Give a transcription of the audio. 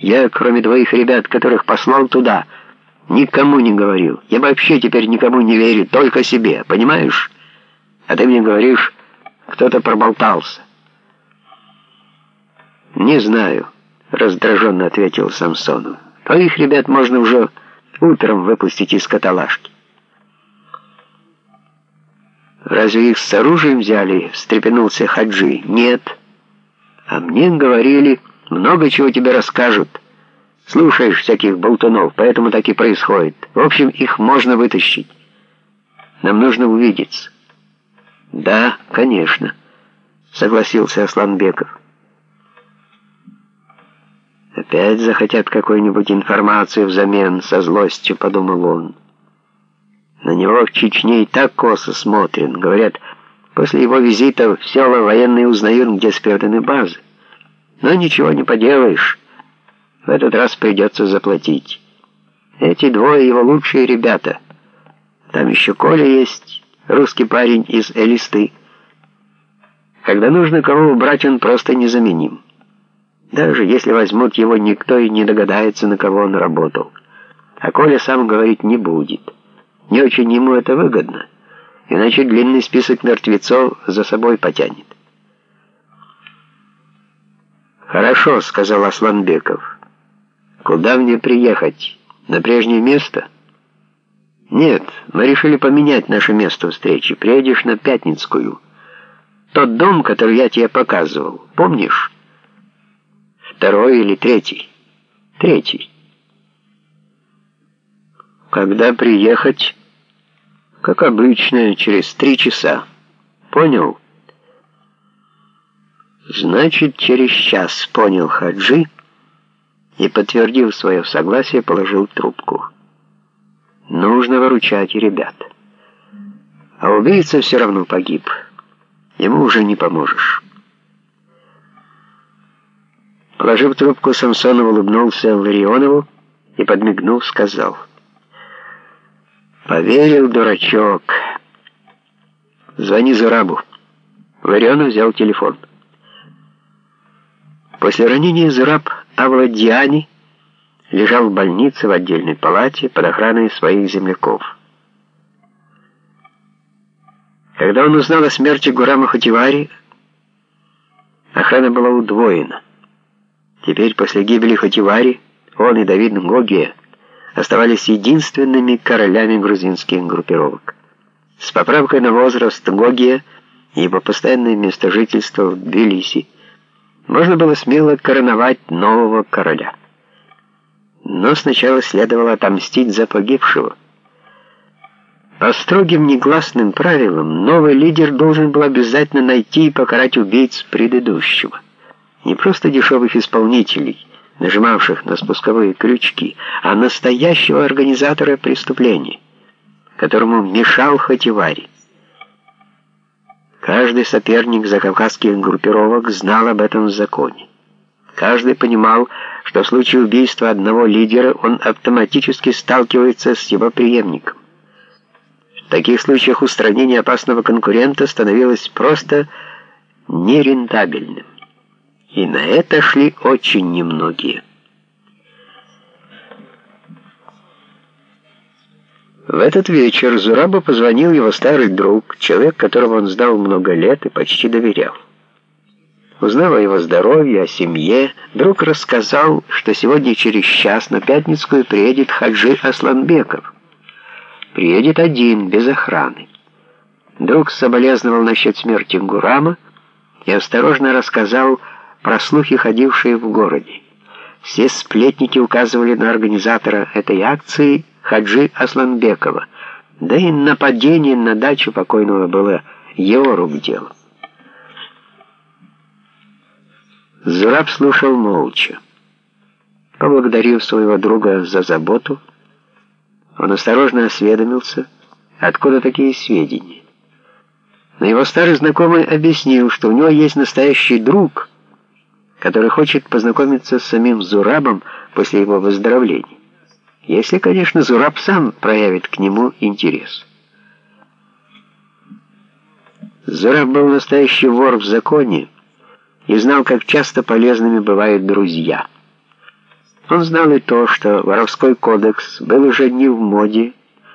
Я, кроме двоих ребят, которых послал туда, никому не говорил. Я вообще теперь никому не верю, только себе, понимаешь? А ты мне говоришь, кто-то проболтался. «Не знаю», — раздраженно ответил Самсонов. «Твоих ребят можно уже утром выпустить из каталажки». «Разве их с оружием взяли?» — встрепенулся Хаджи. «Нет». «А мне говорили, много чего тебе расскажут. Слушаешь всяких болтунов, поэтому так и происходит. В общем, их можно вытащить. Нам нужно увидеться». «Да, конечно», — согласился Асланбеков. «Опять захотят какую-нибудь информацию взамен», — со злостью подумал он. На него в Чечне и так косо смотрят. Говорят, после его визита в села военные узнают, где спрятаны базы. Но ничего не поделаешь. В этот раз придется заплатить. Эти двое его лучшие ребята. Там еще Коля есть, русский парень из Элисты. Когда нужно кого убрать, он просто незаменим. Даже если возьмут его, никто и не догадается, на кого он работал. А Коля сам говорить не будет. Не очень ему это выгодно, иначе длинный список мертвецов за собой потянет. «Хорошо», — сказал Асланбеков. «Куда мне приехать? На прежнее место?» «Нет, мы решили поменять наше место встречи. Приедешь на Пятницкую. Тот дом, который я тебе показывал, помнишь?» Второй или третий? Третий. Когда приехать? Как обычно, через три часа. Понял? Значит, через час, понял Хаджи и, подтвердив свое согласие, положил трубку. Нужно выручать ребят. А убийца все равно погиб. Ему уже не поможешь. Положив трубку, Самсонов улыбнулся Ларионову и, подмигнув, сказал. «Поверил, дурачок. Звони Зурабу». Ларионов взял телефон. После ранения Зураб Авладиани лежал в больнице в отдельной палате под охраной своих земляков. Когда он узнал о смерти Гурама Хативари, охрана была удвоена. Теперь, после гибели Хативари, он и Давид Нгогия оставались единственными королями грузинских группировок. С поправкой на возраст Гогия его постоянное место жительства в Тбилиси можно было смело короновать нового короля. Но сначала следовало отомстить за погибшего. По строгим негласным правилам новый лидер должен был обязательно найти и покарать убийц предыдущего не просто дешевых исполнителей, нажимавших на спусковые крючки, а настоящего организатора преступления, которому мешал Хативари. Каждый соперник закавказских группировок знал об этом законе. Каждый понимал, что в случае убийства одного лидера он автоматически сталкивается с его преемником. В таких случаях устранение опасного конкурента становилось просто нерентабельным. И на это шли очень немногие. В этот вечер Зураба позвонил его старый друг, человек, которого он знал много лет и почти доверял. Узнав о его здоровье, о семье, друг рассказал, что сегодня через час на Пятницкую приедет Хаджи Асланбеков. Приедет один, без охраны. Друг соболезновал насчет смерти Гурама и осторожно рассказал про слухи, ходившие в городе. Все сплетники указывали на организатора этой акции Хаджи Асланбекова, да и нападение на дачу покойного было его рук делом. Зураб слушал молча. Поблагодарив своего друга за заботу, он осторожно осведомился, откуда такие сведения. Но его старый знакомый объяснил, что у него есть настоящий друг — который хочет познакомиться с самим Зурабом после его выздоровления. Если, конечно, Зураб сам проявит к нему интерес. Зураб был настоящий вор в законе и знал, как часто полезными бывают друзья. Он знал и то, что воровской кодекс был уже не в моде,